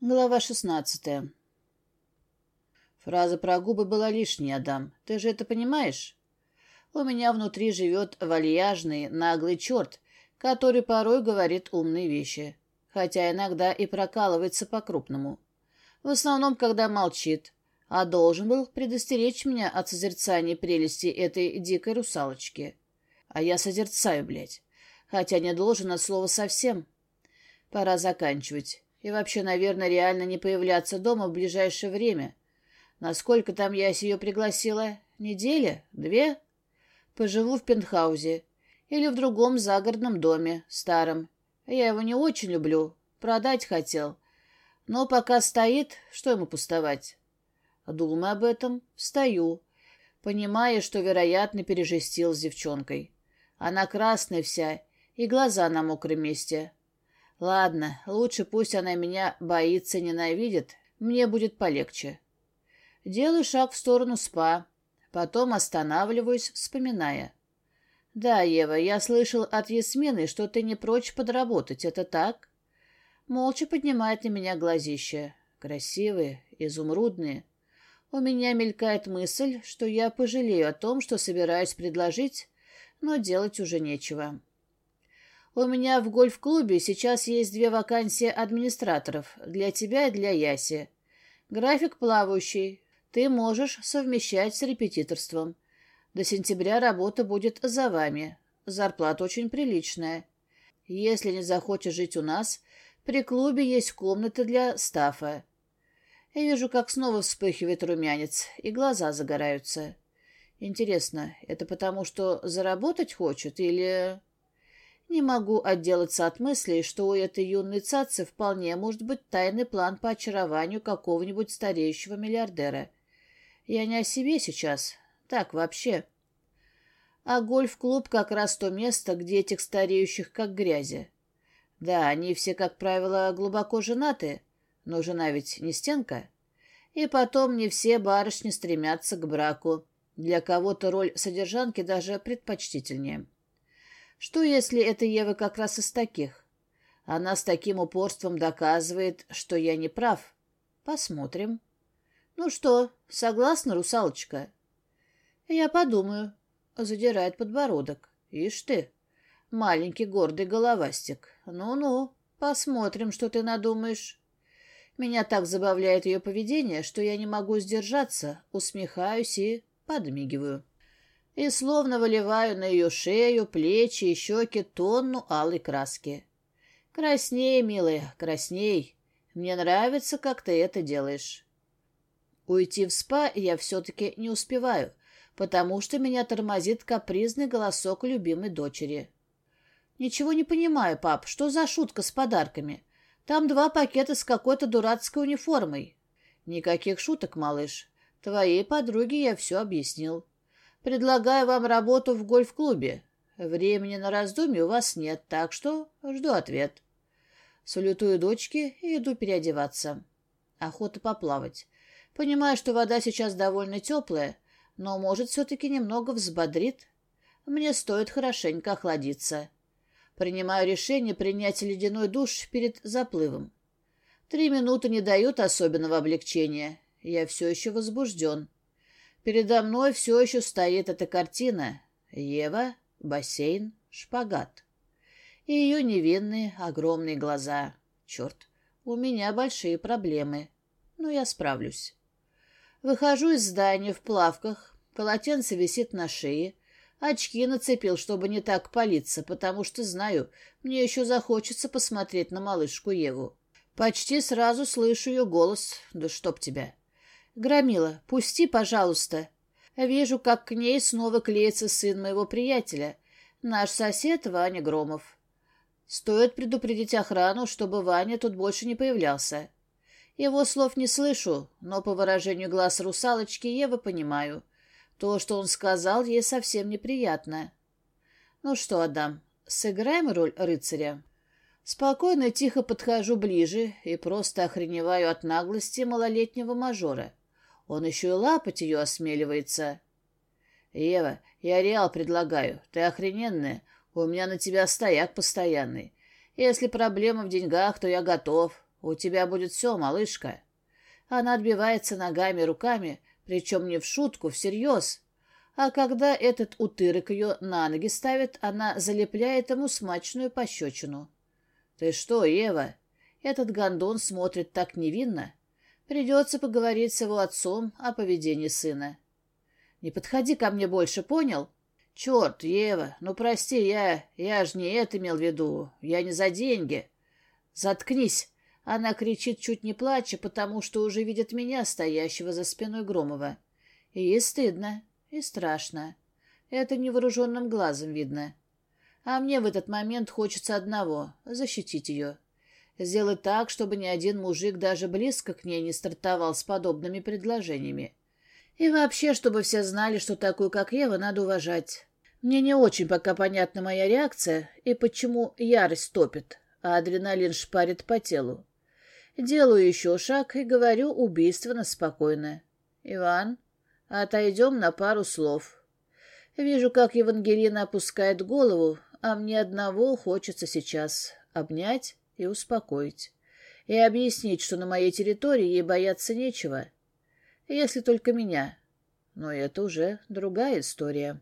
Глава шестнадцатая. Фраза про губы была лишней, Адам. Ты же это понимаешь? У меня внутри живет вальяжный, наглый черт, который порой говорит умные вещи, хотя иногда и прокалывается по-крупному. В основном, когда молчит, а должен был предостеречь меня от созерцания прелести этой дикой русалочки. А я созерцаю, блядь, хотя не должен от слова совсем. Пора заканчивать. И вообще, наверное, реально не появляться дома в ближайшее время. Насколько там я ее пригласила? Неделя? Две? Поживу в пентхаузе. Или в другом загородном доме, старом. Я его не очень люблю. Продать хотел. Но пока стоит, что ему пустовать? Думаю об этом, встаю, понимая, что, вероятно, пережестил с девчонкой. Она красная вся, и глаза на мокром месте. Ладно, лучше пусть она меня боится, ненавидит, мне будет полегче. Делаю шаг в сторону спа, потом останавливаюсь, вспоминая. Да, Ева, я слышал от Ясмины, что ты не прочь подработать, это так? Молча поднимает на меня глазища. Красивые, изумрудные. У меня мелькает мысль, что я пожалею о том, что собираюсь предложить, но делать уже нечего. У меня в гольф-клубе сейчас есть две вакансии администраторов, для тебя и для Яси. График плавающий, ты можешь совмещать с репетиторством. До сентября работа будет за вами. Зарплата очень приличная. Если не захочешь жить у нас, при клубе есть комната для стафа. Я вижу, как снова вспыхивает румянец, и глаза загораются. Интересно, это потому, что заработать хочет, или... Не могу отделаться от мысли, что у этой юной цацы вполне может быть тайный план по очарованию какого-нибудь стареющего миллиардера. Я не о себе сейчас. Так, вообще. А гольф-клуб как раз то место, где этих стареющих как грязи. Да, они все, как правило, глубоко женаты, но жена ведь не стенка. И потом не все барышни стремятся к браку. Для кого-то роль содержанки даже предпочтительнее. Что, если эта Ева как раз из таких? Она с таким упорством доказывает, что я не прав. Посмотрим. Ну что, согласна, русалочка? Я подумаю. Задирает подбородок. Ишь ты, маленький гордый головастик. Ну-ну, посмотрим, что ты надумаешь. Меня так забавляет ее поведение, что я не могу сдержаться, усмехаюсь и подмигиваю и словно выливаю на ее шею, плечи и щеки тонну алой краски. «Красней, милая, красней. Мне нравится, как ты это делаешь». Уйти в спа я все-таки не успеваю, потому что меня тормозит капризный голосок любимой дочери. «Ничего не понимаю, пап, что за шутка с подарками? Там два пакета с какой-то дурацкой униформой». «Никаких шуток, малыш. Твоей подруге я все объяснил. Предлагаю вам работу в гольф-клубе. Времени на раздумье у вас нет, так что жду ответ. Салютую дочке и иду переодеваться. Охота поплавать. Понимаю, что вода сейчас довольно теплая, но, может, все-таки немного взбодрит. Мне стоит хорошенько охладиться. Принимаю решение принять ледяной душ перед заплывом. Три минуты не дают особенного облегчения. Я все еще возбужден. Передо мной все еще стоит эта картина. Ева, бассейн, шпагат. И ее невинные огромные глаза. Черт, у меня большие проблемы. Но я справлюсь. Выхожу из здания в плавках, полотенце висит на шее, очки нацепил, чтобы не так палиться, потому что знаю, мне еще захочется посмотреть на малышку Еву. Почти сразу слышу ее голос, да чтоб тебя. «Громила, пусти, пожалуйста». Вижу, как к ней снова клеится сын моего приятеля, наш сосед Ваня Громов. Стоит предупредить охрану, чтобы Ваня тут больше не появлялся. Его слов не слышу, но по выражению глаз русалочки Евы понимаю. То, что он сказал, ей совсем неприятно. Ну что, Адам, сыграем роль рыцаря? Спокойно и тихо подхожу ближе и просто охреневаю от наглости малолетнего мажора. Он еще и лапать ее осмеливается. Ева, я реал предлагаю. Ты охрененная. У меня на тебя стояк постоянный. Если проблема в деньгах, то я готов. У тебя будет все, малышка. Она отбивается ногами и руками, причем не в шутку, всерьез. А когда этот утырок ее на ноги ставит, она залепляет ему смачную пощечину. «Ты что, Ева? Этот гондон смотрит так невинно. Придется поговорить с его отцом о поведении сына. Не подходи ко мне больше, понял? Черт, Ева, ну прости, я... я же не это имел в виду. Я не за деньги. Заткнись!» Она кричит, чуть не плача, потому что уже видит меня, стоящего за спиной Громова. И ей стыдно, и страшно. Это невооруженным глазом видно. А мне в этот момент хочется одного — защитить ее. Сделать так, чтобы ни один мужик даже близко к ней не стартовал с подобными предложениями. И вообще, чтобы все знали, что такую, как Ева, надо уважать. Мне не очень пока понятна моя реакция и почему ярость топит, а адреналин шпарит по телу. Делаю еще шаг и говорю убийственно спокойно. «Иван, отойдем на пару слов». Вижу, как Евангелина опускает голову, а мне одного хочется сейчас обнять и успокоить. И объяснить, что на моей территории ей бояться нечего. Если только меня. Но это уже другая история.